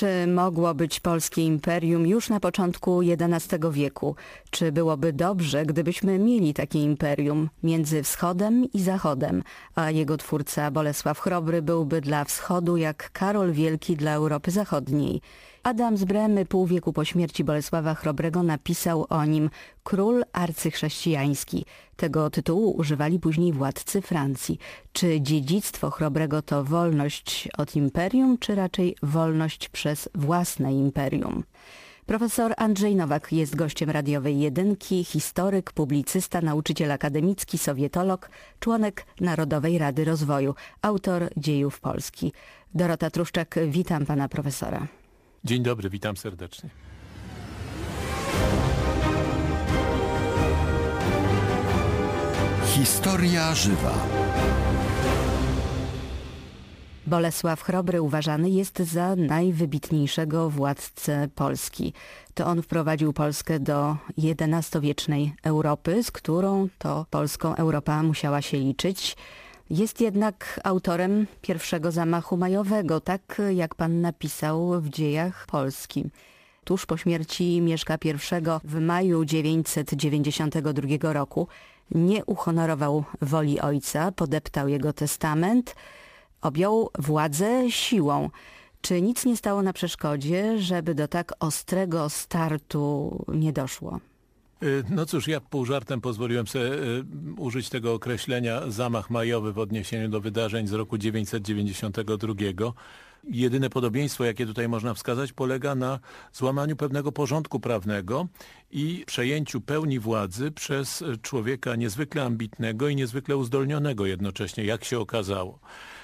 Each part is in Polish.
Czy mogło być polskie imperium już na początku XI wieku? Czy byłoby dobrze, gdybyśmy mieli takie imperium między wschodem i zachodem, a jego twórca Bolesław Chrobry byłby dla wschodu jak Karol Wielki dla Europy Zachodniej? Adam z Bremy pół wieku po śmierci Bolesława Chrobrego napisał o nim Król arcychrześcijański. Tego tytułu używali później władcy Francji. Czy dziedzictwo Chrobrego to wolność od imperium, czy raczej wolność przez własne imperium? Profesor Andrzej Nowak jest gościem radiowej jedynki, historyk, publicysta, nauczyciel akademicki, sowietolog, członek Narodowej Rady Rozwoju, autor dziejów Polski. Dorota Truszczak, witam pana profesora. Dzień dobry, witam serdecznie. Historia żywa. Bolesław Chrobry uważany jest za najwybitniejszego władcę Polski. To on wprowadził Polskę do XI-wiecznej Europy, z którą to Polską Europa musiała się liczyć. Jest jednak autorem pierwszego zamachu majowego, tak jak pan napisał w dziejach Polski. Tuż po śmierci Mieszka I w maju 992 roku nie uhonorował woli ojca, podeptał jego testament, objął władzę siłą. Czy nic nie stało na przeszkodzie, żeby do tak ostrego startu nie doszło? Y, no cóż, ja pół żartem pozwoliłem sobie y, użyć tego określenia zamach majowy w odniesieniu do wydarzeń z roku 992. Jedyne podobieństwo, jakie tutaj można wskazać, polega na złamaniu pewnego porządku prawnego i przejęciu pełni władzy przez człowieka niezwykle ambitnego i niezwykle uzdolnionego jednocześnie, jak się okazało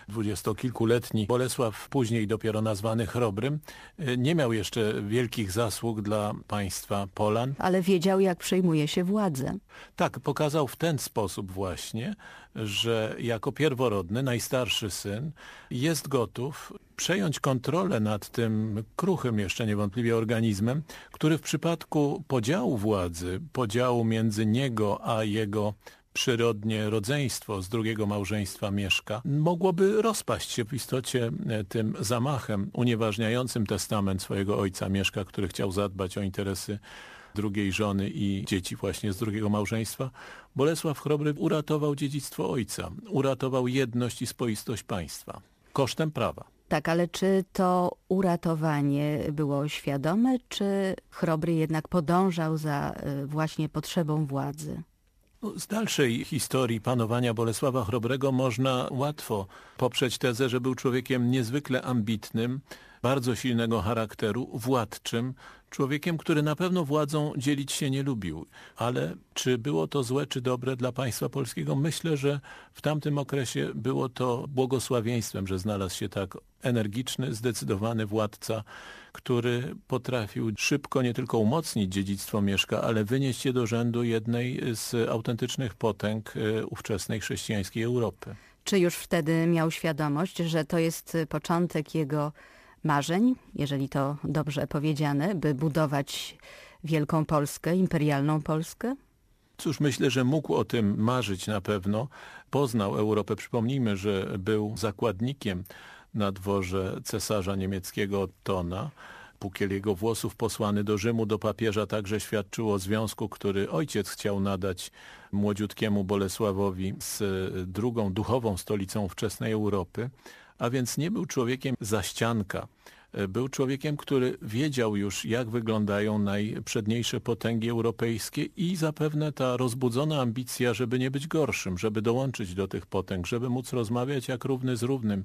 dwudziestokilkuletni Bolesław, później dopiero nazwany Chrobrym, e, nie miał jeszcze wielkich zasług dla państwa Polan. Ale wiedział, jak przejmuje się władzę. Tak, pokazał w ten sposób właśnie, że jako pierworodny, najstarszy syn jest gotów przejąć kontrolę nad tym kruchym jeszcze niewątpliwie organizmem, który w przypadku podziału władzy, podziału między niego a jego przyrodnie rodzeństwo z drugiego małżeństwa Mieszka, mogłoby rozpaść się w istocie e, tym zamachem unieważniającym testament swojego ojca Mieszka, który chciał zadbać o interesy drugiej żony i dzieci właśnie z drugiego małżeństwa, Bolesław Chrobry uratował dziedzictwo ojca, uratował jedność i spoistość państwa kosztem prawa. Tak, ale czy to uratowanie było świadome, czy Chrobry jednak podążał za e, właśnie potrzebą władzy? No, z dalszej historii panowania Bolesława Chrobrego można łatwo poprzeć tezę, że był człowiekiem niezwykle ambitnym, bardzo silnego charakteru, władczym, człowiekiem, który na pewno władzą dzielić się nie lubił. Ale czy było to złe czy dobre dla państwa polskiego? Myślę, że w tamtym okresie było to błogosławieństwem, że znalazł się tak energiczny, zdecydowany władca, który potrafił szybko nie tylko umocnić dziedzictwo Mieszka, ale wynieść je do rzędu jednej z autentycznych potęg e, ówczesnej chrześcijańskiej Europy. Czy już wtedy miał świadomość, że to jest początek jego marzeń, jeżeli to dobrze powiedziane, by budować wielką Polskę, imperialną Polskę? Cóż, myślę, że mógł o tym marzyć na pewno. Poznał Europę. Przypomnijmy, że był zakładnikiem na dworze cesarza niemieckiego Ottona. Pukiel jego włosów posłany do Rzymu do papieża także świadczył o związku, który ojciec chciał nadać młodziutkiemu Bolesławowi z drugą duchową stolicą wczesnej Europy a więc nie był człowiekiem zaścianka. Był człowiekiem, który wiedział już, jak wyglądają najprzedniejsze potęgi europejskie i zapewne ta rozbudzona ambicja, żeby nie być gorszym, żeby dołączyć do tych potęg, żeby móc rozmawiać jak równy z równym,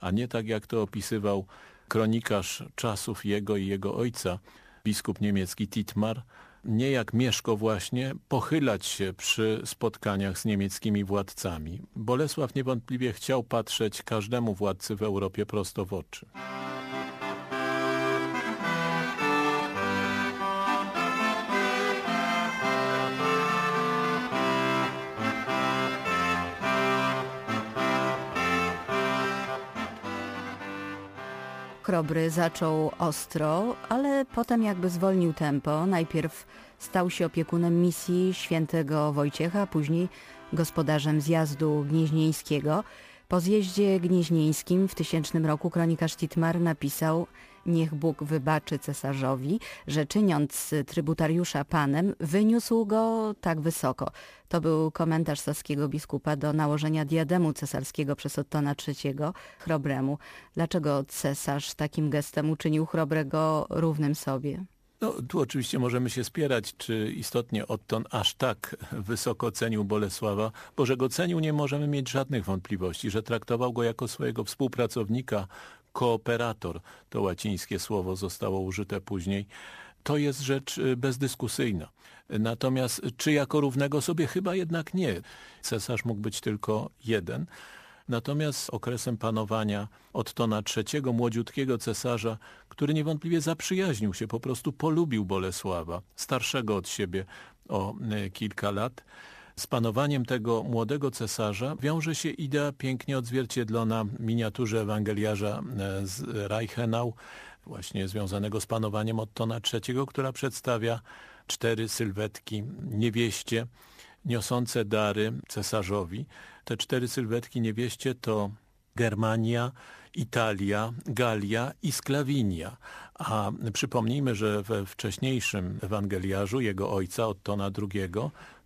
a nie tak jak to opisywał kronikarz czasów jego i jego ojca, biskup niemiecki Titmar, nie jak Mieszko właśnie, pochylać się przy spotkaniach z niemieckimi władcami. Bolesław niewątpliwie chciał patrzeć każdemu władcy w Europie prosto w oczy. Chrobry zaczął ostro, ale potem jakby zwolnił tempo. Najpierw stał się opiekunem misji świętego Wojciecha, później gospodarzem zjazdu gnieźnieńskiego. Po zjeździe gnieźnieńskim w tysięcznym roku kronikarz Titmar napisał niech Bóg wybaczy cesarzowi, że czyniąc trybutariusza panem, wyniósł go tak wysoko. To był komentarz saskiego biskupa do nałożenia diademu cesarskiego przez Ottona III chrobremu. Dlaczego cesarz takim gestem uczynił chrobrego równym sobie? No, tu oczywiście możemy się spierać, czy istotnie Otton aż tak wysoko cenił Bolesława, bo że go cenił nie możemy mieć żadnych wątpliwości, że traktował go jako swojego współpracownika, kooperator, to łacińskie słowo zostało użyte później, to jest rzecz y, bezdyskusyjna. Natomiast czy jako równego sobie chyba jednak nie. Cesarz mógł być tylko jeden. Natomiast okresem panowania Ottona III, młodziutkiego cesarza, który niewątpliwie zaprzyjaźnił się, po prostu polubił Bolesława, starszego od siebie o y, kilka lat, z panowaniem tego młodego cesarza wiąże się idea pięknie odzwierciedlona w miniaturze ewangeliarza e, z Reichenau, właśnie związanego z panowaniem Ottona III, która przedstawia cztery sylwetki niewieście niosące dary cesarzowi. Te cztery sylwetki niewieście to Germania, Italia, Galia i Sklawinia. A przypomnijmy, że we wcześniejszym ewangeliarzu jego ojca Ottona II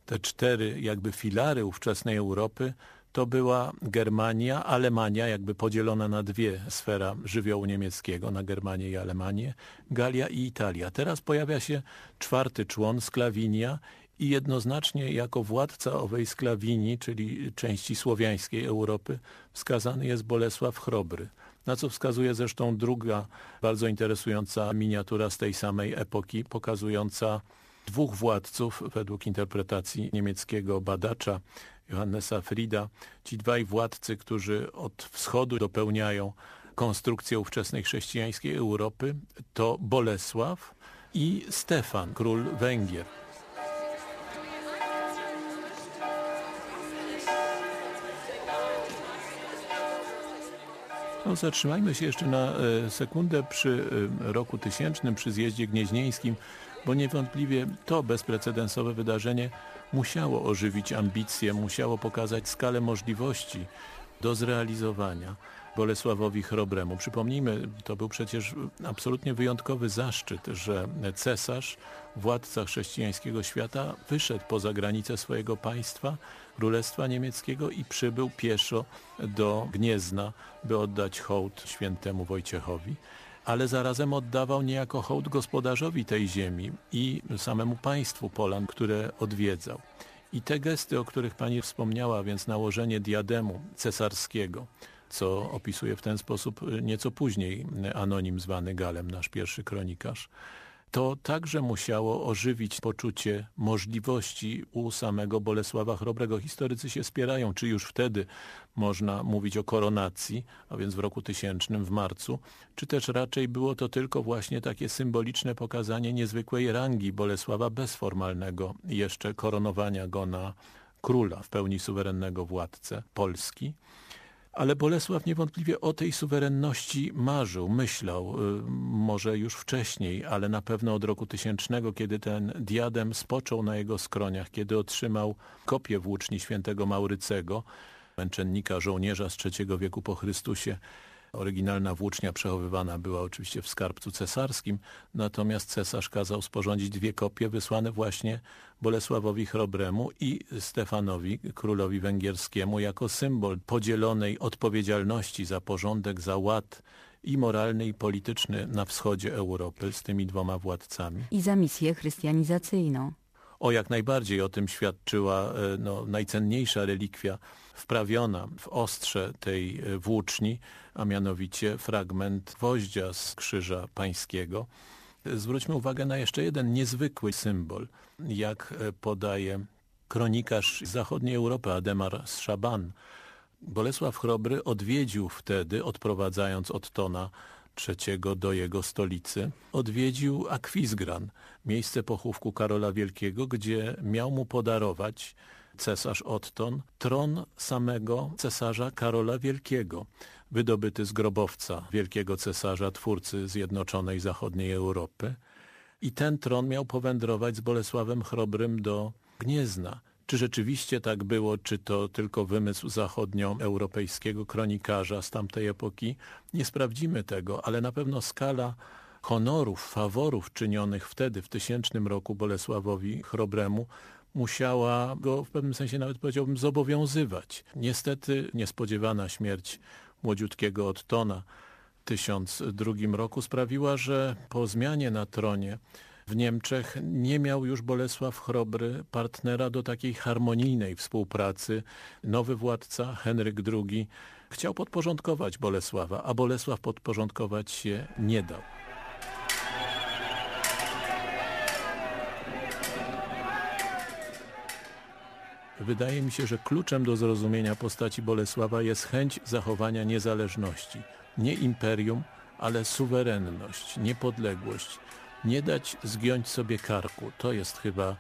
te cztery jakby filary ówczesnej Europy to była Germania, Alemania, jakby podzielona na dwie sfera żywiołu niemieckiego, na Germanię i Alemanię, Galia i Italia. Teraz pojawia się czwarty człon, Sklawinia i jednoznacznie jako władca owej Sklawinii, czyli części słowiańskiej Europy, wskazany jest Bolesław Chrobry. Na co wskazuje zresztą druga bardzo interesująca miniatura z tej samej epoki, pokazująca dwóch władców według interpretacji niemieckiego badacza Johannesa Frida. Ci dwaj władcy, którzy od wschodu dopełniają konstrukcję ówczesnej chrześcijańskiej Europy, to Bolesław i Stefan, król Węgier. No, zatrzymajmy się jeszcze na e, sekundę przy e, roku tysięcznym, przy zjeździe gnieźnieńskim, bo niewątpliwie to bezprecedensowe wydarzenie musiało ożywić ambicje, musiało pokazać skalę możliwości do zrealizowania Bolesławowi Chrobremu. Przypomnijmy, to był przecież absolutnie wyjątkowy zaszczyt, że cesarz, władca chrześcijańskiego świata wyszedł poza granice swojego państwa, Królestwa Niemieckiego i przybył pieszo do Gniezna, by oddać hołd świętemu Wojciechowi ale zarazem oddawał niejako hołd gospodarzowi tej ziemi i samemu państwu Polan, które odwiedzał. I te gesty, o których pani wspomniała, więc nałożenie diademu cesarskiego, co opisuje w ten sposób nieco później anonim zwany Galem, nasz pierwszy kronikarz, to także musiało ożywić poczucie możliwości u samego Bolesława Chrobrego. Historycy się spierają, czy już wtedy można mówić o koronacji, a więc w roku tysięcznym, w marcu, czy też raczej było to tylko właśnie takie symboliczne pokazanie niezwykłej rangi Bolesława bez formalnego jeszcze koronowania go na króla, w pełni suwerennego władcę Polski. Ale Bolesław niewątpliwie o tej suwerenności marzył, myślał, y, może już wcześniej, ale na pewno od roku tysięcznego, kiedy ten diadem spoczął na jego skroniach, kiedy otrzymał kopię włóczni świętego Maurycego, męczennika, żołnierza z III wieku po Chrystusie, Oryginalna włócznia przechowywana była oczywiście w skarbcu cesarskim, natomiast cesarz kazał sporządzić dwie kopie wysłane właśnie Bolesławowi Chrobremu i Stefanowi, królowi węgierskiemu, jako symbol podzielonej odpowiedzialności za porządek, za ład i moralny i polityczny na wschodzie Europy z tymi dwoma władcami. I za misję chrystianizacyjną. O jak najbardziej o tym świadczyła e, no, najcenniejsza relikwia wprawiona w ostrze tej e, włóczni, a mianowicie fragment gwoździa z krzyża pańskiego. Zwróćmy uwagę na jeszcze jeden niezwykły symbol, jak e, podaje kronikarz zachodniej Europy Ademar z Szaban. Bolesław Chrobry odwiedził wtedy, odprowadzając Ottona III do jego stolicy, odwiedził Akwizgran, miejsce pochówku Karola Wielkiego, gdzie miał mu podarować cesarz Otton tron samego cesarza Karola Wielkiego, wydobyty z grobowca wielkiego cesarza, twórcy Zjednoczonej Zachodniej Europy. I ten tron miał powędrować z Bolesławem Chrobrym do Gniezna, Czy rzeczywiście tak było, czy to tylko wymysł zachodnioeuropejskiego kronikarza z tamtej epoki? Nie sprawdzimy tego, ale na pewno skala honorów, faworów czynionych wtedy, w tysięcznym roku Bolesławowi Chrobremu, musiała go w pewnym sensie nawet powiedziałbym zobowiązywać. Niestety niespodziewana śmierć młodziutkiego Ottona w 1002 roku sprawiła, że po zmianie na tronie w Niemczech nie miał już Bolesław Chrobry partnera do takiej harmonijnej współpracy. Nowy władca, Henryk II, chciał podporządkować Bolesława, a Bolesław podporządkować się nie dał. Wydaje mi się, że kluczem do zrozumienia postaci Bolesława jest chęć zachowania niezależności. Nie imperium, ale suwerenność, niepodległość. Nie dać zgiąć sobie karku. To jest chyba...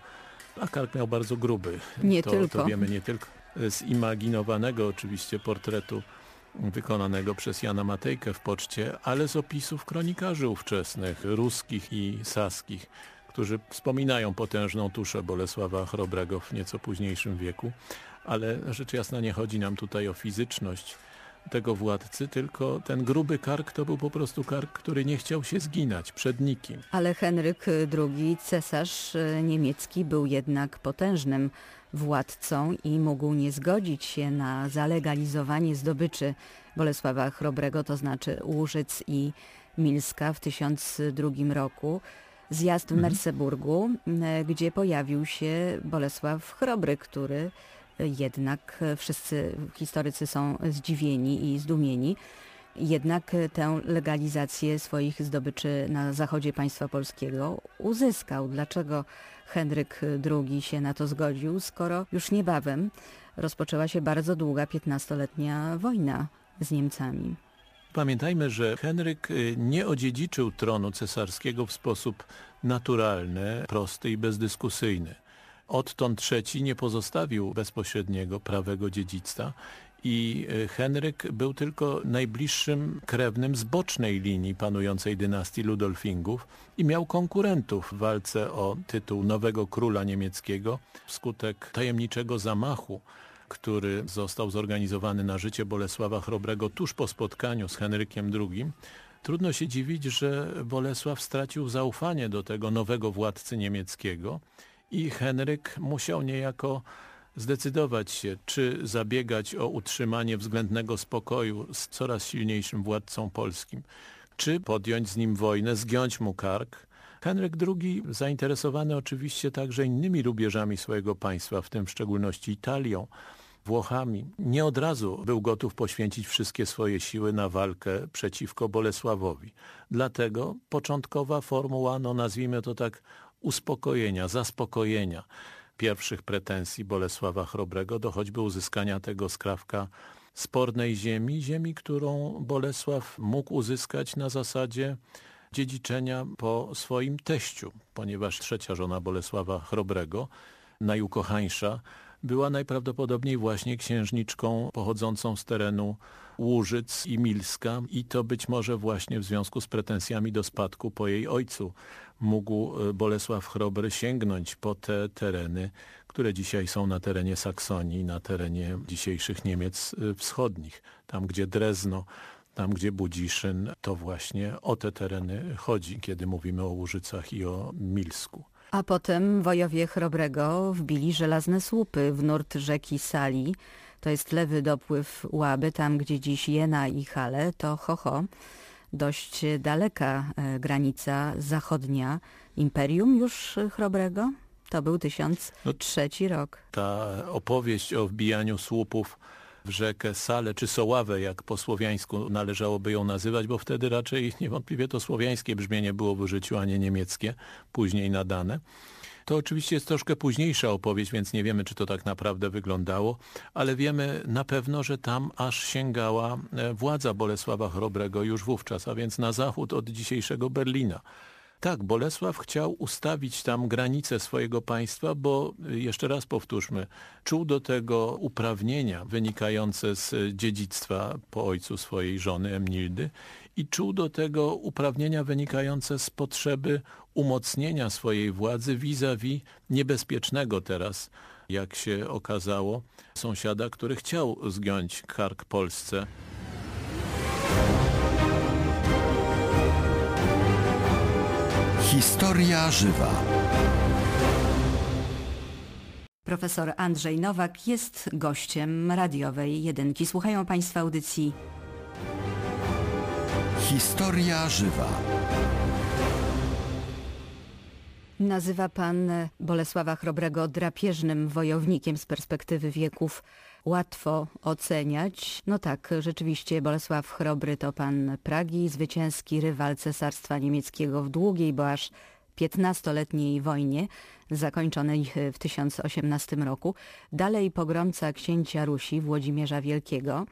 A kark miał bardzo gruby. Nie to, tylko. To wiemy nie tylko z imaginowanego oczywiście portretu wykonanego przez Jana Matejkę w poczcie, ale z opisów kronikarzy ówczesnych, ruskich i saskich którzy wspominają potężną tuszę Bolesława Chrobrego w nieco późniejszym wieku, ale rzecz jasna nie chodzi nam tutaj o fizyczność tego władcy, tylko ten gruby kark to był po prostu kark, który nie chciał się zginać przed nikim. Ale Henryk II, cesarz e, niemiecki, był jednak potężnym władcą i mógł nie zgodzić się na zalegalizowanie zdobyczy Bolesława Chrobrego, to znaczy Łużyc i Milska w 1002 roku zjazd w mhm. Merseburgu, gdzie pojawił się Bolesław Chrobry, który jednak wszyscy historycy są zdziwieni i zdumieni. Jednak tę legalizację swoich zdobyczy na zachodzie państwa polskiego uzyskał. Dlaczego Henryk II się na to zgodził, skoro już niebawem rozpoczęła się bardzo długa, 15-letnia wojna z Niemcami? Pamiętajmy, że Henryk y, nie odziedziczył tronu cesarskiego w sposób naturalny, prosty i bezdyskusyjny. Odtąd III nie pozostawił bezpośredniego prawego dziedzictwa i y, Henryk był tylko najbliższym krewnym z bocznej linii panującej dynastii Ludolfingów i miał konkurentów w walce o tytuł nowego króla niemieckiego wskutek tajemniczego zamachu który został zorganizowany na życie Bolesława Chrobrego tuż po spotkaniu z Henrykiem II, trudno się dziwić, że Bolesław stracił zaufanie do tego nowego władcy niemieckiego i Henryk musiał niejako zdecydować się, czy zabiegać o utrzymanie względnego spokoju z coraz silniejszym władcą polskim, czy podjąć z nim wojnę, zgiąć mu kark. Henryk II, zainteresowany oczywiście także innymi rubieżami swojego państwa, w tym w szczególności Italią, Włochami. Nie od razu był gotów poświęcić wszystkie swoje siły na walkę przeciwko Bolesławowi. Dlatego początkowa formuła, no nazwijmy to tak, uspokojenia, zaspokojenia pierwszych pretensji Bolesława Chrobrego do choćby uzyskania tego skrawka spornej ziemi, ziemi, którą Bolesław mógł uzyskać na zasadzie dziedziczenia po swoim teściu, ponieważ trzecia żona Bolesława Chrobrego, najukochańsza, była najprawdopodobniej właśnie księżniczką pochodzącą z terenu Łużyc i Milska i to być może właśnie w związku z pretensjami do spadku po jej ojcu mógł e, Bolesław Chrobry sięgnąć po te tereny, które dzisiaj są na terenie Saksonii, na terenie dzisiejszych Niemiec e, wschodnich, tam gdzie Drezno, tam gdzie Budziszyn, to właśnie o te tereny chodzi, kiedy mówimy o Łużycach i o Milsku. A potem wojowie Chrobrego wbili żelazne słupy w nurt rzeki Sali. To jest lewy dopływ Łaby, tam gdzie dziś Jena i Hale, to Hoho. Dość daleka e, granica zachodnia Imperium już Chrobrego. To był 1003 no, rok. Ta opowieść o wbijaniu słupów w rzekę Salę, czy Soławę, jak po słowiańsku należałoby ją nazywać, bo wtedy raczej niewątpliwie to słowiańskie brzmienie było w użyciu, a nie niemieckie, później nadane. To oczywiście jest troszkę późniejsza opowieść, więc nie wiemy, czy to tak naprawdę wyglądało, ale wiemy na pewno, że tam aż sięgała e, władza Bolesława Chrobrego już wówczas, a więc na zachód od dzisiejszego Berlina. Tak, Bolesław chciał ustawić tam granice swojego państwa, bo jeszcze raz powtórzmy, czuł do tego uprawnienia wynikające z dziedzictwa po ojcu swojej żony Emnildy i czuł do tego uprawnienia wynikające z potrzeby umocnienia swojej władzy vis-a-vis -vis niebezpiecznego teraz jak się okazało, sąsiada, który chciał zgiąć kark Polsce. Historia żywa. Profesor Andrzej Nowak jest gościem radiowej jedynki. Słuchają Państwa audycji Historia żywa. Nazywa pan Bolesława Chrobrego drapieżnym wojownikiem z perspektywy wieków. Łatwo oceniać. No tak, rzeczywiście Bolesław Chrobry to pan Pragi, zwycięski rywal cesarstwa niemieckiego w długiej, bo aż 15-letniej wojnie zakończonej w 1018 roku. Dalej pogromca księcia Rusi Włodzimierza Wielkiego.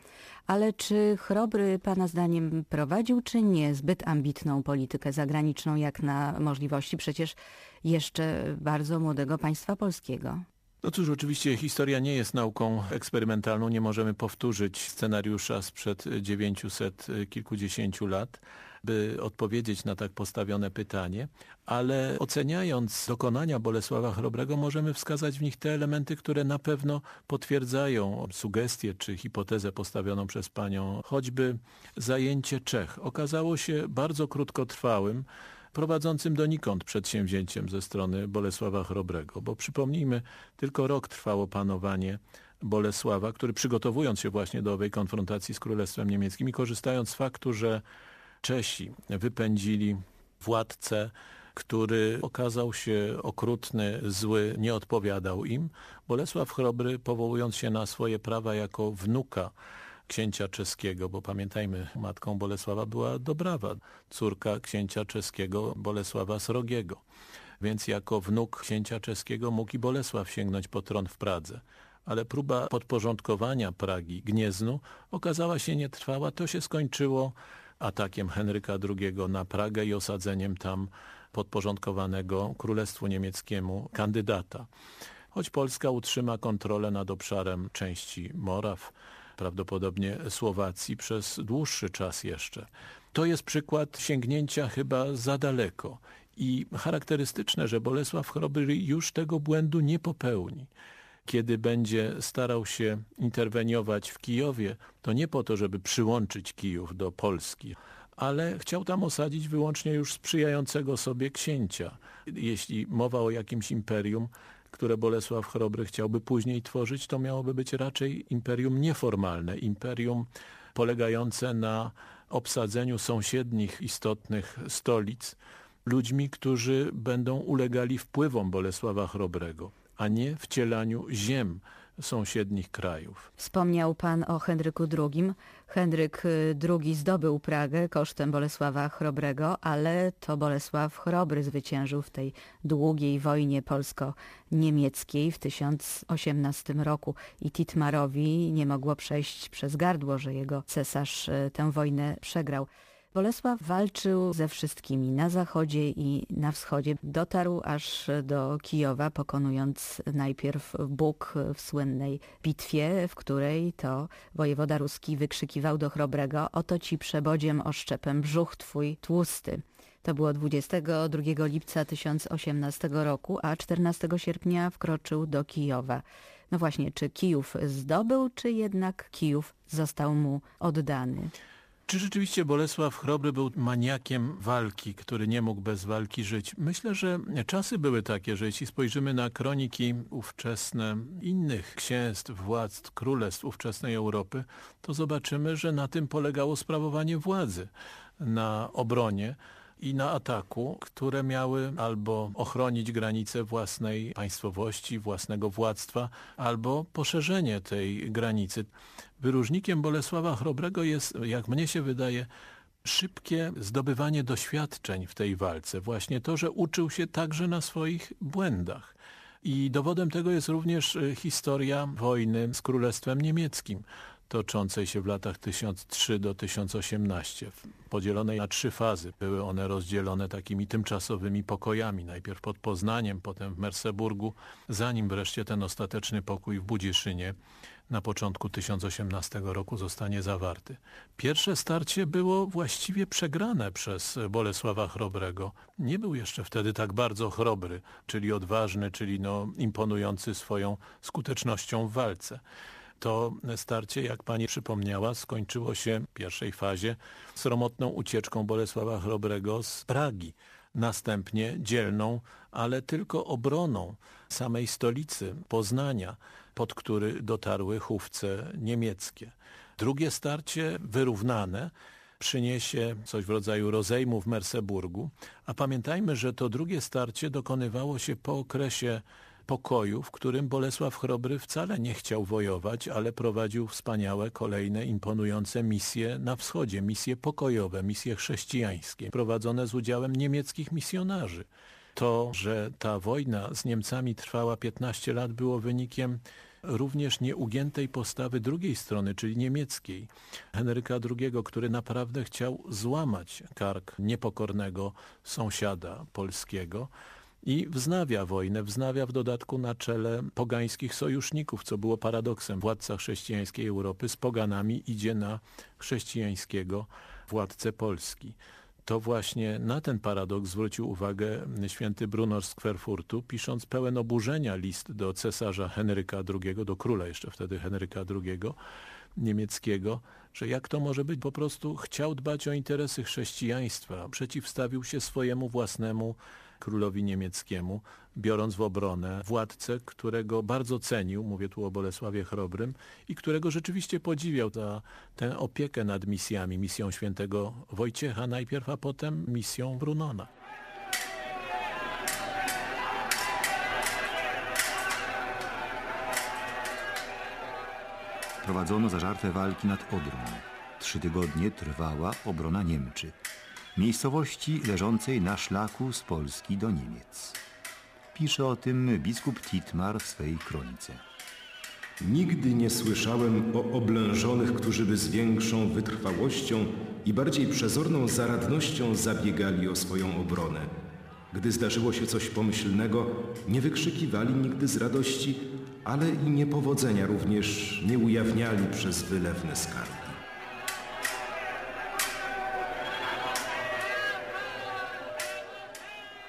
Ale czy Chrobry Pana zdaniem prowadził, czy nie zbyt ambitną politykę zagraniczną jak na możliwości przecież jeszcze bardzo młodego państwa polskiego? No cóż, oczywiście historia nie jest nauką eksperymentalną. Nie możemy powtórzyć scenariusza sprzed 900 kilkudziesięciu lat by odpowiedzieć na tak postawione pytanie, ale oceniając dokonania Bolesława Chrobrego możemy wskazać w nich te elementy, które na pewno potwierdzają sugestię czy hipotezę postawioną przez panią. Choćby zajęcie Czech okazało się bardzo krótkotrwałym, prowadzącym donikąd przedsięwzięciem ze strony Bolesława Chrobrego, bo przypomnijmy, tylko rok trwało panowanie Bolesława, który przygotowując się właśnie do owej konfrontacji z Królestwem Niemieckim i korzystając z faktu, że Czesi wypędzili władcę, który okazał się okrutny, zły, nie odpowiadał im. Bolesław Chrobry, powołując się na swoje prawa jako wnuka księcia czeskiego, bo pamiętajmy, matką Bolesława była Dobrawa, córka księcia czeskiego Bolesława Srogiego. Więc jako wnuk księcia czeskiego mógł i Bolesław sięgnąć po tron w Pradze. Ale próba podporządkowania Pragi Gnieznu okazała się nietrwała. To się skończyło atakiem Henryka II na Pragę i osadzeniem tam podporządkowanego Królestwu Niemieckiemu kandydata. Choć Polska utrzyma kontrolę nad obszarem części Moraw, prawdopodobnie Słowacji przez dłuższy czas jeszcze. To jest przykład sięgnięcia chyba za daleko i charakterystyczne, że Bolesław Chrobry już tego błędu nie popełni kiedy będzie starał się interweniować w Kijowie, to nie po to, żeby przyłączyć Kijów do Polski, ale chciał tam osadzić wyłącznie już sprzyjającego sobie księcia. Jeśli mowa o jakimś imperium, które Bolesław Chrobry chciałby później tworzyć, to miałoby być raczej imperium nieformalne, imperium polegające na obsadzeniu sąsiednich istotnych stolic ludźmi, którzy będą ulegali wpływom Bolesława Chrobrego a nie wcielaniu ziem sąsiednich krajów. Wspomniał pan o Henryku II. Henryk II zdobył Pragę kosztem Bolesława Chrobrego, ale to Bolesław Chrobry zwyciężył w tej długiej wojnie polsko-niemieckiej w 1018 roku i Titmarowi nie mogło przejść przez gardło, że jego cesarz e, tę wojnę przegrał. Bolesław walczył ze wszystkimi na zachodzie i na wschodzie. Dotarł aż do Kijowa, pokonując najpierw Bóg w słynnej bitwie, w której to wojewoda ruski wykrzykiwał do Chrobrego oto ci przebodziem oszczepem brzuch twój tłusty. To było 22 lipca 1018 roku, a 14 sierpnia wkroczył do Kijowa. No właśnie, czy Kijów zdobył, czy jednak Kijów został mu oddany? Czy rzeczywiście Bolesław Chrobry był maniakiem walki, który nie mógł bez walki żyć? Myślę, że czasy były takie, że jeśli spojrzymy na kroniki ówczesne innych księstw, władz, królestw ówczesnej Europy, to zobaczymy, że na tym polegało sprawowanie władzy, na obronie i na ataku, które miały albo ochronić granice własnej państwowości, własnego władztwa, albo poszerzenie tej granicy. Wyróżnikiem Bolesława Chrobrego jest, jak mnie się wydaje, szybkie zdobywanie doświadczeń w tej walce. Właśnie to, że uczył się także na swoich błędach. I dowodem tego jest również e, historia wojny z Królestwem Niemieckim toczącej się w latach 1003 do 1018, podzielonej na trzy fazy. Były one rozdzielone takimi tymczasowymi pokojami, najpierw pod Poznaniem, potem w Merseburgu, zanim wreszcie ten ostateczny pokój w Budziszynie na początku 1018 roku zostanie zawarty. Pierwsze starcie było właściwie przegrane przez Bolesława Chrobrego. Nie był jeszcze wtedy tak bardzo chrobry, czyli odważny, czyli no, imponujący swoją skutecznością w walce. To starcie, jak pani przypomniała, skończyło się w pierwszej fazie sromotną ucieczką Bolesława Chrobrego z Pragi. Następnie dzielną, ale tylko obroną samej stolicy Poznania, pod który dotarły chówce niemieckie. Drugie starcie wyrównane przyniesie coś w rodzaju rozejmu w Merseburgu, a pamiętajmy, że to drugie starcie dokonywało się po okresie pokoju, w którym Bolesław Chrobry wcale nie chciał wojować, ale prowadził wspaniałe, kolejne, imponujące misje na wschodzie, misje pokojowe, misje chrześcijańskie, prowadzone z udziałem niemieckich misjonarzy. To, że ta wojna z Niemcami trwała 15 lat było wynikiem również nieugiętej postawy drugiej strony, czyli niemieckiej, Henryka II, który naprawdę chciał złamać kark niepokornego sąsiada polskiego i wznawia wojnę, wznawia w dodatku na czele pogańskich sojuszników, co było paradoksem. Władca chrześcijańskiej Europy z poganami idzie na chrześcijańskiego władcę Polski. To właśnie na ten paradoks zwrócił uwagę święty Brunor z Kwerfurtu, pisząc pełen oburzenia list do cesarza Henryka II, do króla jeszcze wtedy Henryka II niemieckiego, że jak to może być, po prostu chciał dbać o interesy chrześcijaństwa, przeciwstawił się swojemu własnemu królowi niemieckiemu, biorąc w obronę władcę, którego bardzo cenił, mówię tu o Bolesławie Chrobrym, i którego rzeczywiście podziwiał za tę opiekę nad misjami, misją świętego Wojciecha najpierw, a potem misją Brunona. Prowadzono zażarte walki nad Odrą. Trzy tygodnie trwała obrona Niemczy miejscowości leżącej na szlaku z Polski do Niemiec. Pisze o tym biskup Titmar w swej kronice. Nigdy nie słyszałem o oblężonych, którzy by z większą wytrwałością i bardziej przezorną zaradnością zabiegali o swoją obronę. Gdy zdarzyło się coś pomyślnego, nie wykrzykiwali nigdy z radości, ale i niepowodzenia również nie ujawniali przez wylewne skargi.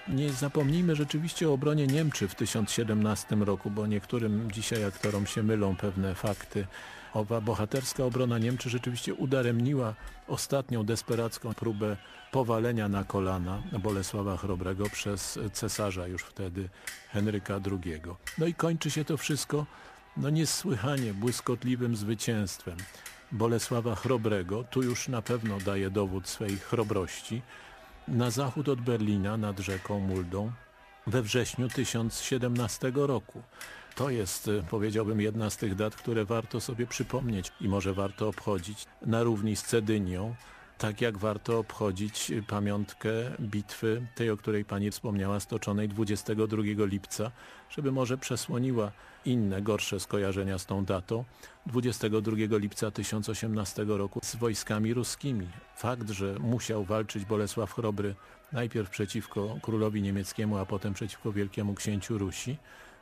Nie zapomnijmy rzeczywiście o obronie Niemczy w 1017 roku, bo niektórym dzisiaj aktorom się mylą pewne fakty. Owa bohaterska obrona Niemczy rzeczywiście udaremniła ostatnią desperacką próbę powalenia na kolana Bolesława Chrobrego przez cesarza już wtedy Henryka II. No i kończy się to wszystko no niesłychanie błyskotliwym zwycięstwem Bolesława Chrobrego. Tu już na pewno daje dowód swej chrobrości na zachód od Berlina nad rzeką Muldą we wrześniu 1017 roku. To jest, e, powiedziałbym, jedna z tych dat, które warto sobie przypomnieć i może warto obchodzić na równi z Cedynią, tak jak warto obchodzić pamiątkę bitwy, tej o której pani wspomniała, stoczonej 22 lipca, żeby może przesłoniła inne, gorsze skojarzenia z tą datą, 22 lipca 1018 roku z wojskami ruskimi. Fakt, że musiał walczyć Bolesław Chrobry najpierw przeciwko królowi niemieckiemu, a potem przeciwko wielkiemu księciu Rusi,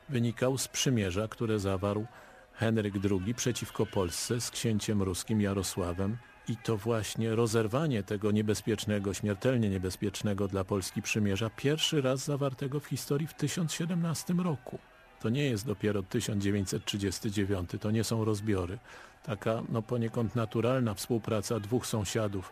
wynikał z przymierza, które zawarł Henryk II przeciwko Polsce z księciem ruskim Jarosławem i to właśnie rozerwanie tego niebezpiecznego, śmiertelnie niebezpiecznego dla Polski przymierza pierwszy raz zawartego w historii w 1017 roku. To nie jest dopiero 1939, to nie są rozbiory. Taka no, poniekąd naturalna współpraca dwóch sąsiadów,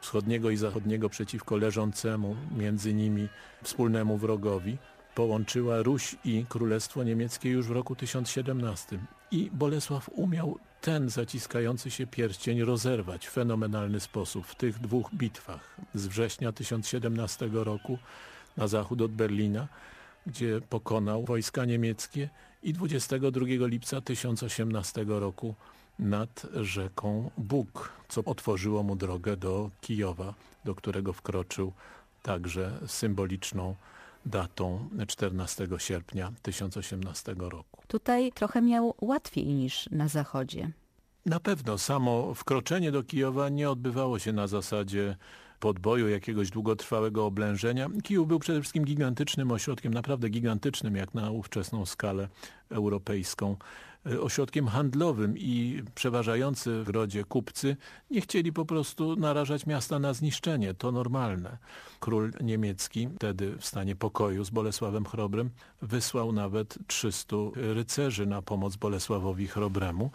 wschodniego i zachodniego przeciwko leżącemu między nimi wspólnemu wrogowi, połączyła Ruś i Królestwo Niemieckie już w roku 1017. I Bolesław umiał ten zaciskający się pierścień rozerwać w fenomenalny sposób w tych dwóch bitwach z września 1017 roku na zachód od Berlina, gdzie pokonał wojska niemieckie i 22 lipca 1018 roku nad rzeką Bóg, co otworzyło mu drogę do Kijowa, do którego wkroczył także symboliczną datą 14 sierpnia 1018 roku. Tutaj trochę miał łatwiej niż na zachodzie. Na pewno samo wkroczenie do Kijowa nie odbywało się na zasadzie podboju, jakiegoś długotrwałego oblężenia. Kijów był przede wszystkim gigantycznym ośrodkiem, naprawdę gigantycznym jak na ówczesną skalę europejską ośrodkiem handlowym i przeważający w rodzie kupcy nie chcieli po prostu narażać miasta na zniszczenie. To normalne. Król niemiecki, wtedy w stanie pokoju z Bolesławem Chrobrym, wysłał nawet 300 rycerzy na pomoc Bolesławowi Chrobremu,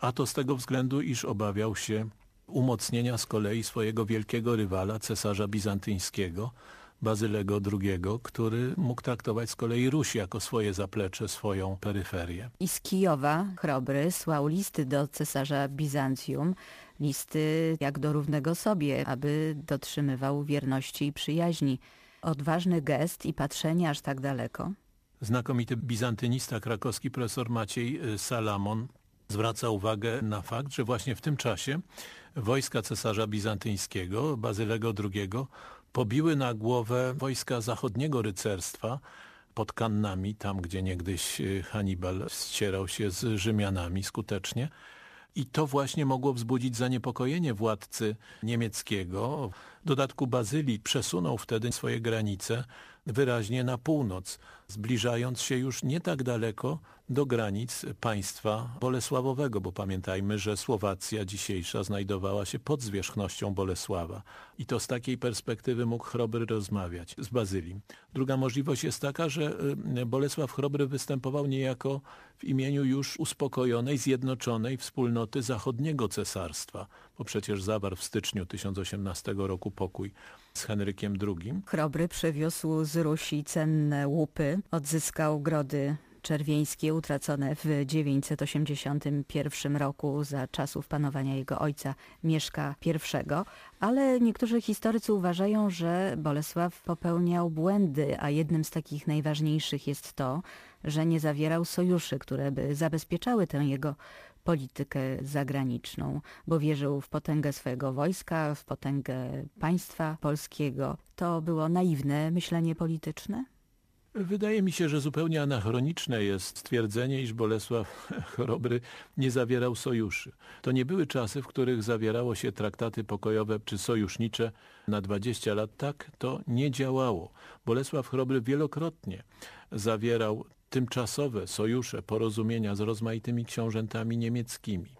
a to z tego względu, iż obawiał się umocnienia z kolei swojego wielkiego rywala, cesarza bizantyńskiego, Bazylego II, który mógł traktować z kolei Ruś jako swoje zaplecze, swoją peryferię. I z Kijowa Chrobry słał listy do cesarza Bizancjum, listy jak do równego sobie, aby dotrzymywał wierności i przyjaźni. Odważny gest i patrzenie aż tak daleko. Znakomity bizantynista krakowski profesor Maciej y, Salamon zwraca uwagę na fakt, że właśnie w tym czasie wojska cesarza bizantyńskiego, Bazylego II, pobiły na głowę wojska zachodniego rycerstwa pod Kannami, tam gdzie niegdyś y, Hannibal ścierał się z Rzymianami skutecznie. I to właśnie mogło wzbudzić zaniepokojenie władcy niemieckiego. W dodatku Bazylii przesunął wtedy swoje granice wyraźnie na północ, zbliżając się już nie tak daleko do granic państwa Bolesławowego, bo pamiętajmy, że Słowacja dzisiejsza znajdowała się pod zwierzchnością Bolesława i to z takiej perspektywy mógł Chrobry rozmawiać z Bazylii. Druga możliwość jest taka, że y, Bolesław Chrobry występował niejako w imieniu już uspokojonej, zjednoczonej wspólnoty zachodniego cesarstwa, bo przecież zawarł w styczniu 1018 roku pokój z Henrykiem II. Chrobry przywiózł z Rusi cenne łupy, odzyskał grody czerwieńskie utracone w 981 roku za czasów panowania jego ojca Mieszka I, ale niektórzy historycy uważają, że Bolesław popełniał błędy, a jednym z takich najważniejszych jest to, że nie zawierał sojuszy, które by zabezpieczały tę jego politykę zagraniczną, bo wierzył w potęgę swojego wojska, w potęgę państwa polskiego. To było naiwne myślenie polityczne? Wydaje mi się, że zupełnie anachroniczne jest stwierdzenie, iż Bolesław Chorobry nie zawierał sojuszy. To nie były czasy, w których zawierało się traktaty pokojowe czy sojusznicze na 20 lat. Tak to nie działało. Bolesław Chrobry wielokrotnie zawierał tymczasowe sojusze, porozumienia z rozmaitymi książętami niemieckimi,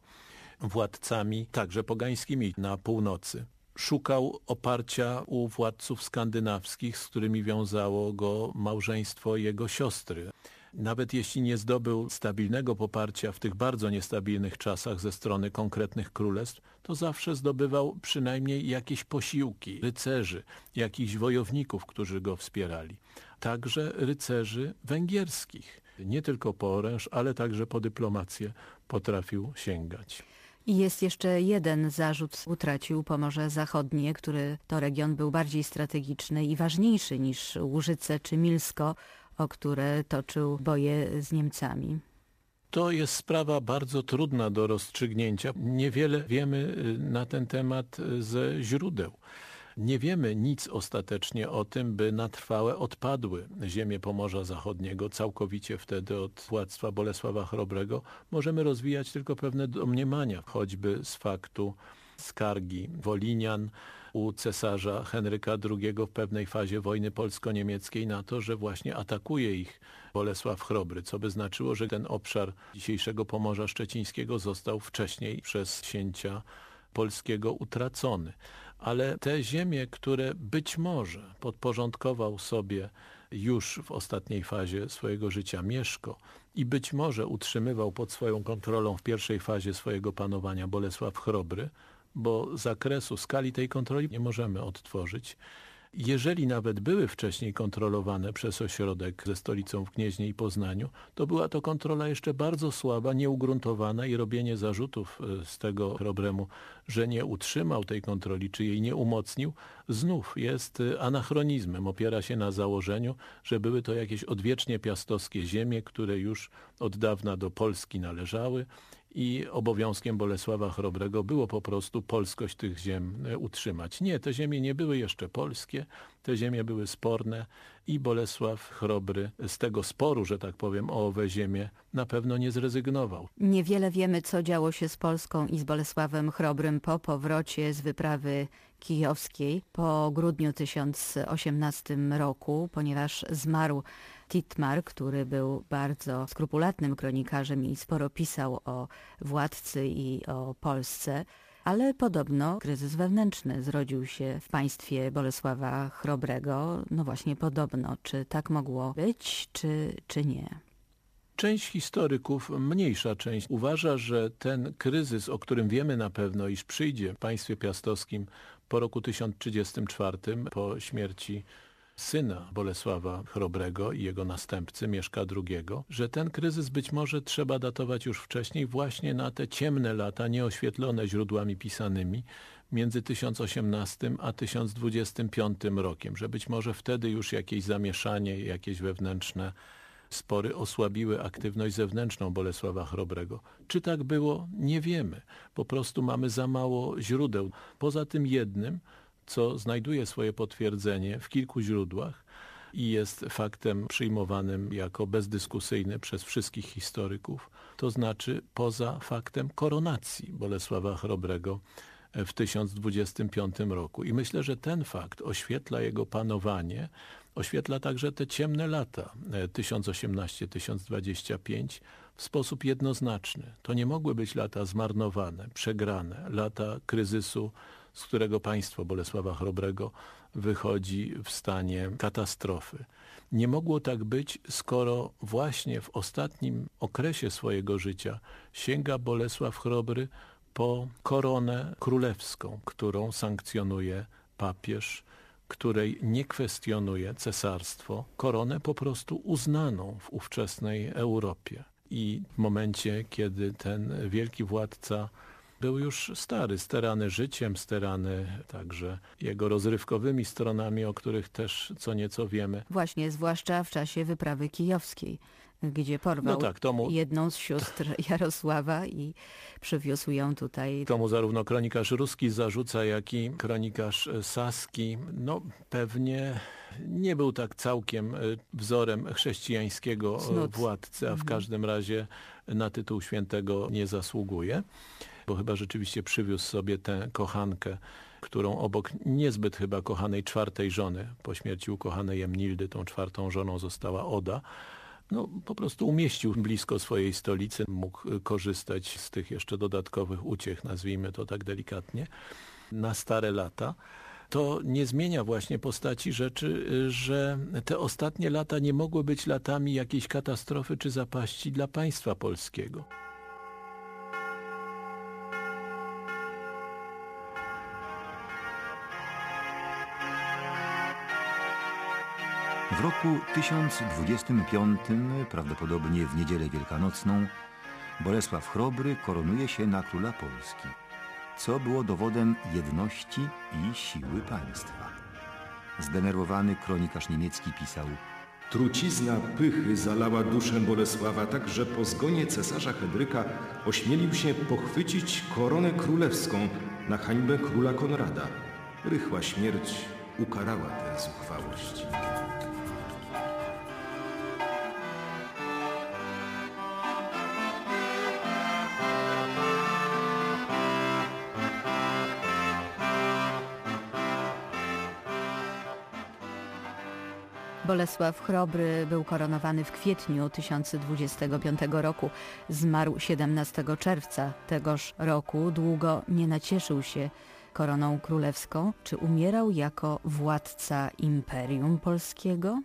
władcami także pogańskimi na północy. Szukał oparcia u władców skandynawskich, z którymi wiązało go małżeństwo jego siostry. Nawet jeśli nie zdobył stabilnego poparcia w tych bardzo niestabilnych czasach ze strony konkretnych królestw, to zawsze zdobywał przynajmniej jakieś posiłki rycerzy, jakichś wojowników, którzy go wspierali także rycerzy węgierskich. Nie tylko po oręż, ale także po dyplomację potrafił sięgać. I jest jeszcze jeden zarzut. Utracił Pomorze Zachodnie, który to region był bardziej strategiczny i ważniejszy niż Łużyce czy Milsko, o które toczył boje z Niemcami. To jest sprawa bardzo trudna do rozstrzygnięcia. Niewiele wiemy y, na ten temat y, ze źródeł. Nie wiemy nic ostatecznie o tym, by na trwałe odpadły ziemie Pomorza Zachodniego całkowicie wtedy od władztwa Bolesława Chrobrego. Możemy rozwijać tylko pewne domniemania, choćby z faktu skargi Wolinian u cesarza Henryka II w pewnej fazie wojny polsko-niemieckiej na to, że właśnie atakuje ich Bolesław Chrobry, co by znaczyło, że ten obszar dzisiejszego Pomorza Szczecińskiego został wcześniej przez księcia polskiego utracony ale te ziemie, które być może podporządkował sobie już w ostatniej fazie swojego życia Mieszko i być może utrzymywał pod swoją kontrolą w pierwszej fazie swojego panowania Bolesław Chrobry, bo zakresu, skali tej kontroli nie możemy odtworzyć, jeżeli nawet były wcześniej kontrolowane przez ośrodek ze stolicą w Gnieźnie i Poznaniu, to była to kontrola jeszcze bardzo słaba, nieugruntowana i robienie zarzutów e, z tego problemu, że nie utrzymał tej kontroli, czy jej nie umocnił, znów jest e, anachronizmem. Opiera się na założeniu, że były to jakieś odwiecznie piastowskie ziemie, które już od dawna do Polski należały i obowiązkiem Bolesława Chrobrego było po prostu polskość tych ziem e, utrzymać. Nie, te ziemie nie były jeszcze polskie, te ziemie były sporne i Bolesław Chrobry z tego sporu, że tak powiem, o owe ziemię na pewno nie zrezygnował. Niewiele wiemy, co działo się z Polską i z Bolesławem Chrobrym po powrocie z wyprawy kijowskiej po grudniu 1018 roku, ponieważ zmarł Titmar, który był bardzo skrupulatnym kronikarzem i sporo pisał o władcy i o Polsce. Ale podobno kryzys wewnętrzny zrodził się w państwie Bolesława Chrobrego. No właśnie podobno. Czy tak mogło być, czy, czy nie? Część historyków, mniejsza część, uważa, że ten kryzys, o którym wiemy na pewno, iż przyjdzie w państwie piastowskim po roku 1034, po śmierci syna Bolesława Chrobrego i jego następcy Mieszka II, że ten kryzys być może trzeba datować już wcześniej właśnie na te ciemne lata, nieoświetlone źródłami pisanymi między 1018 a 1025 rokiem, że być może wtedy już jakieś zamieszanie, jakieś wewnętrzne spory osłabiły aktywność zewnętrzną Bolesława Chrobrego. Czy tak było? Nie wiemy. Po prostu mamy za mało źródeł. Poza tym jednym, co znajduje swoje potwierdzenie w kilku źródłach i jest faktem przyjmowanym jako bezdyskusyjny przez wszystkich historyków, to znaczy poza faktem koronacji Bolesława Chrobrego w 1025 roku. I myślę, że ten fakt oświetla jego panowanie, oświetla także te ciemne lata 1018-1025 w sposób jednoznaczny. To nie mogły być lata zmarnowane, przegrane, lata kryzysu z którego państwo Bolesława Chrobrego wychodzi w stanie katastrofy. Nie mogło tak być, skoro właśnie w ostatnim okresie swojego życia sięga Bolesław Chrobry po koronę królewską, którą sankcjonuje papież, której nie kwestionuje cesarstwo, koronę po prostu uznaną w ówczesnej Europie. I w momencie, kiedy ten wielki władca był już stary, sterany życiem, sterany także jego rozrywkowymi stronami, o których też co nieco wiemy. Właśnie, zwłaszcza w czasie wyprawy kijowskiej gdzie porwał no tak, tomu, jedną z sióstr Jarosława i przywiózł ją tutaj. Tomu zarówno kronikarz ruski zarzuca, jak i kronikarz saski. No pewnie nie był tak całkiem e, wzorem chrześcijańskiego e, Snut. władcy, a w mhm. każdym razie na tytuł świętego nie zasługuje bo chyba rzeczywiście przywiózł sobie tę kochankę, którą obok niezbyt chyba kochanej czwartej żony, po śmierci ukochanej Emnildy, tą czwartą żoną została Oda, no, po prostu umieścił blisko swojej stolicy, mógł korzystać z tych jeszcze dodatkowych uciech, nazwijmy to tak delikatnie, na stare lata to nie zmienia właśnie postaci rzeczy, że te ostatnie lata nie mogły być latami jakiejś katastrofy czy zapaści dla państwa polskiego. W roku 1025, prawdopodobnie w niedzielę wielkanocną, Bolesław Chrobry koronuje się na króla Polski, co było dowodem jedności i siły państwa. Zdenerwowany kronikarz niemiecki pisał Trucizna pychy zalała duszę Bolesława tak, że po zgonie cesarza Hedryka ośmielił się pochwycić koronę królewską na hańbę króla Konrada. Rychła śmierć ukarała tę zuchwałość. Bolesław Chrobry był koronowany w kwietniu 1025 roku. Zmarł 17 czerwca tegoż roku. Długo nie nacieszył się koroną królewską. Czy umierał jako władca Imperium Polskiego?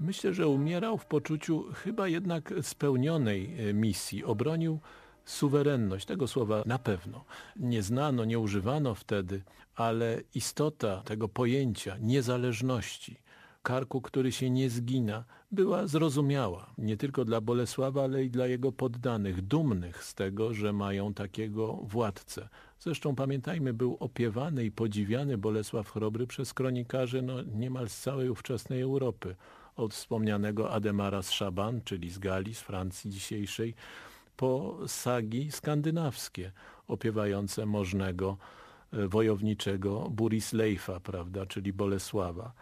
Myślę, że umierał w poczuciu chyba jednak spełnionej e, misji. Obronił suwerenność. Tego słowa na pewno nie znano, nie używano wtedy, ale istota tego pojęcia niezależności, karku, który się nie zgina, była zrozumiała nie tylko dla Bolesława, ale i dla jego poddanych, dumnych z tego, że mają takiego władcę. Zresztą pamiętajmy, był opiewany i podziwiany Bolesław Chrobry przez kronikarzy no, niemal z całej ówczesnej Europy. Od wspomnianego Ademara z Szaban, czyli z Galii, z Francji dzisiejszej, po sagi skandynawskie, opiewające możnego e, wojowniczego Burisleifa, prawda, czyli Bolesława,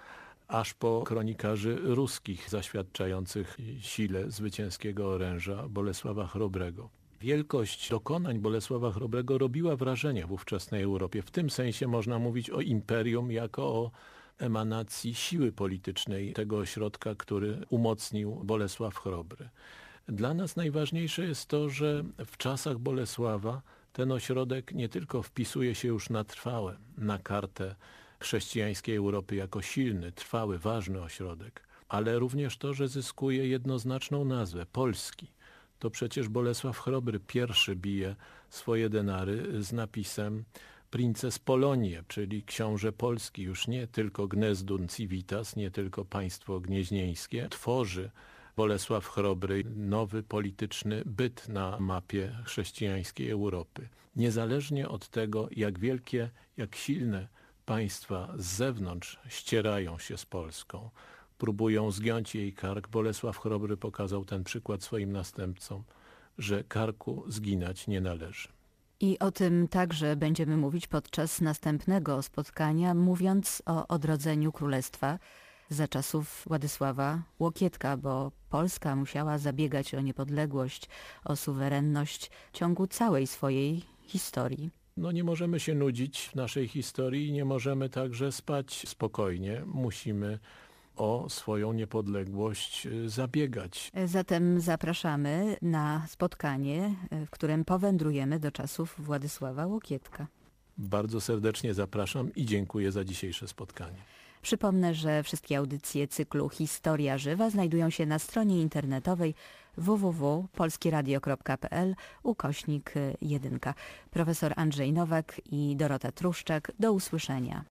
aż po kronikarzy ruskich zaświadczających sile zwycięskiego oręża Bolesława Chrobrego. Wielkość dokonań Bolesława Chrobrego robiła wrażenie w ówczesnej Europie. W tym sensie można mówić o imperium jako o emanacji siły politycznej tego ośrodka, który umocnił Bolesław Chrobry. Dla nas najważniejsze jest to, że w czasach Bolesława ten ośrodek nie tylko wpisuje się już na trwałe na kartę chrześcijańskiej Europy jako silny, trwały, ważny ośrodek, ale również to, że zyskuje jednoznaczną nazwę Polski. To przecież Bolesław Chrobry pierwszy bije swoje denary z napisem Princes Polonie, czyli książę Polski, już nie tylko Gnezdun Civitas, nie tylko państwo gnieźnieńskie, tworzy Bolesław Chrobry nowy polityczny byt na mapie chrześcijańskiej Europy. Niezależnie od tego, jak wielkie, jak silne państwa z zewnątrz ścierają się z Polską, próbują zgiąć jej kark, Bolesław Chrobry pokazał ten przykład swoim następcom, że karku zginać nie należy. I o tym także będziemy mówić podczas następnego spotkania, mówiąc o odrodzeniu królestwa za czasów Władysława Łokietka, bo Polska musiała zabiegać o niepodległość, o suwerenność w ciągu całej swojej historii. No nie możemy się nudzić w naszej historii nie możemy także spać spokojnie. Musimy o swoją niepodległość y, zabiegać. Zatem zapraszamy na spotkanie, w którym powędrujemy do czasów Władysława Łokietka. Bardzo serdecznie zapraszam i dziękuję za dzisiejsze spotkanie. Przypomnę, że wszystkie audycje cyklu Historia Żywa znajdują się na stronie internetowej www.polskieradio.pl ukośnik 1. Profesor Andrzej Nowak i Dorota Truszczak. Do usłyszenia.